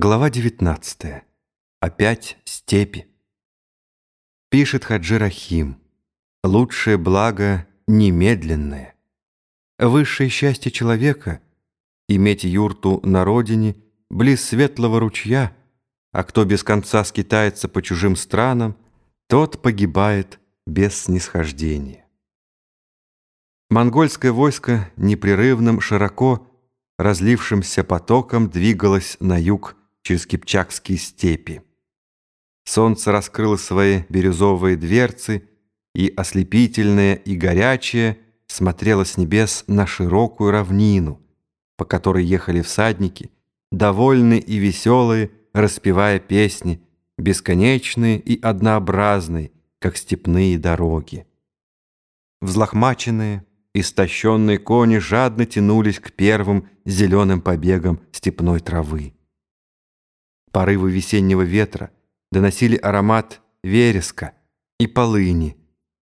Глава 19. Опять степи. Пишет Хаджи Рахим. Лучшее благо немедленное. Высшее счастье человека — иметь юрту на родине, близ светлого ручья, а кто без конца скитается по чужим странам, тот погибает без снисхождения. Монгольское войско непрерывным, широко разлившимся потоком двигалось на юг через Кипчакские степи. Солнце раскрыло свои бирюзовые дверцы, и ослепительное и горячее смотрело с небес на широкую равнину, по которой ехали всадники, довольные и веселые, распевая песни, бесконечные и однообразные, как степные дороги. Взлохмаченные, истощенные кони жадно тянулись к первым зеленым побегам степной травы. Порывы весеннего ветра доносили аромат вереска и полыни,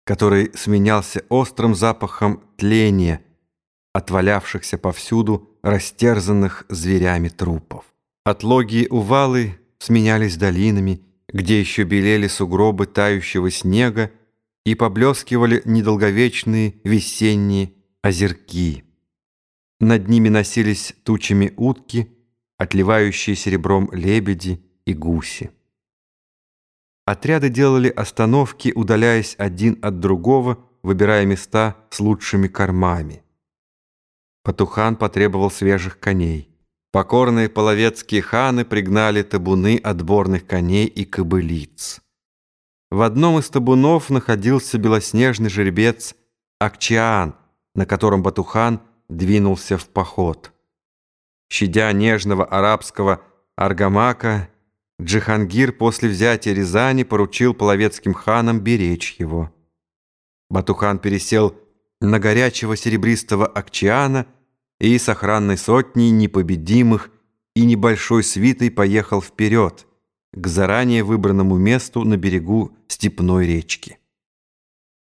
который сменялся острым запахом тления, отвалявшихся повсюду растерзанных зверями трупов. Отлогие увалы сменялись долинами, где еще белели сугробы тающего снега и поблескивали недолговечные весенние озерки. Над ними носились тучами утки, отливающие серебром лебеди и гуси. Отряды делали остановки, удаляясь один от другого, выбирая места с лучшими кормами. Патухан потребовал свежих коней. Покорные половецкие ханы пригнали табуны отборных коней и кобылиц. В одном из табунов находился белоснежный жеребец Акчиан, на котором Батухан двинулся в поход. Щадя нежного арабского аргамака, Джихангир после взятия Рязани поручил половецким ханам беречь его. Батухан пересел на горячего серебристого Акчиана и с охранной сотней непобедимых и небольшой свитой поехал вперед, к заранее выбранному месту на берегу степной речки.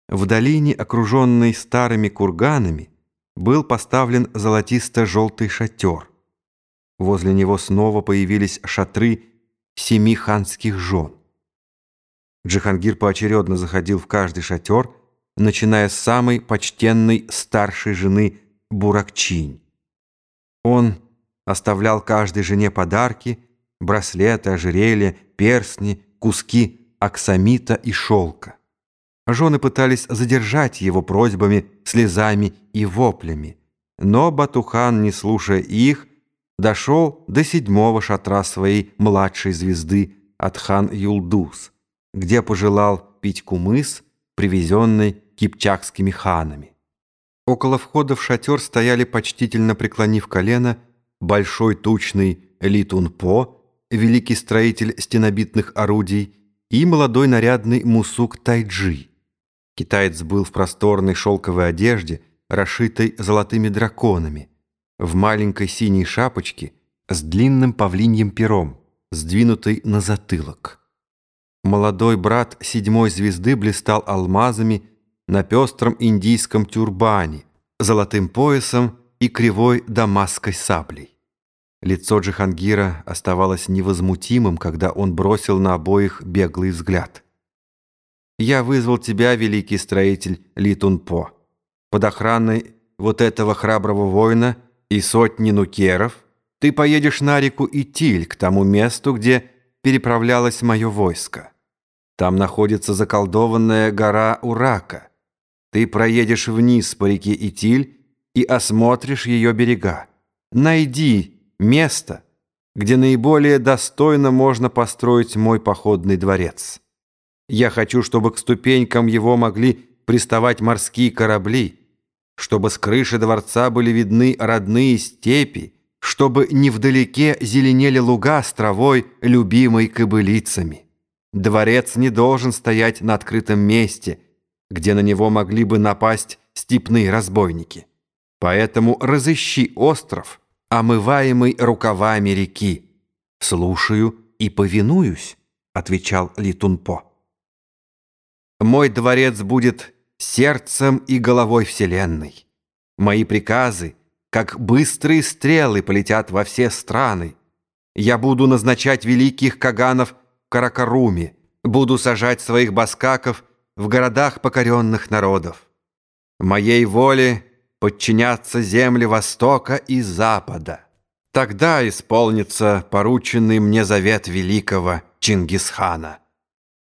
В долине, окруженной старыми курганами, был поставлен золотисто-желтый шатер. Возле него снова появились шатры семи ханских жен. Джихангир поочередно заходил в каждый шатер, начиная с самой почтенной старшей жены Буракчинь. Он оставлял каждой жене подарки, браслеты, ожерелья, перстни, куски аксамита и шелка. Жены пытались задержать его просьбами, слезами и воплями, но Батухан, не слушая их, дошел до седьмого шатра своей младшей звезды Атхан Юлдус, где пожелал пить кумыс, привезенный кипчакскими ханами. Около входа в шатер стояли, почтительно преклонив колено, большой тучный Литунпо, великий строитель стенобитных орудий, и молодой нарядный Мусук Тайджи. Китаец был в просторной шелковой одежде, расшитой золотыми драконами, в маленькой синей шапочке с длинным павлиньим пером, сдвинутой на затылок. Молодой брат седьмой звезды блистал алмазами на пестром индийском тюрбане, золотым поясом и кривой дамасской саблей. Лицо Джихангира оставалось невозмутимым, когда он бросил на обоих беглый взгляд. «Я вызвал тебя, великий строитель Литунпо, под охраной вот этого храброго воина — и сотни нукеров, ты поедешь на реку Итиль, к тому месту, где переправлялось мое войско. Там находится заколдованная гора Урака. Ты проедешь вниз по реке Итиль и осмотришь ее берега. Найди место, где наиболее достойно можно построить мой походный дворец. Я хочу, чтобы к ступенькам его могли приставать морские корабли, чтобы с крыши дворца были видны родные степи, чтобы невдалеке зеленели луга с травой, любимой кобылицами. Дворец не должен стоять на открытом месте, где на него могли бы напасть степные разбойники. Поэтому разыщи остров, омываемый рукавами реки. «Слушаю и повинуюсь», — отвечал Литунпо. «Мой дворец будет сердцем и головой Вселенной. Мои приказы, как быстрые стрелы, полетят во все страны. Я буду назначать великих каганов в Каракаруме, буду сажать своих баскаков в городах покоренных народов. Моей воле подчинятся земли Востока и Запада. Тогда исполнится порученный мне завет великого Чингисхана.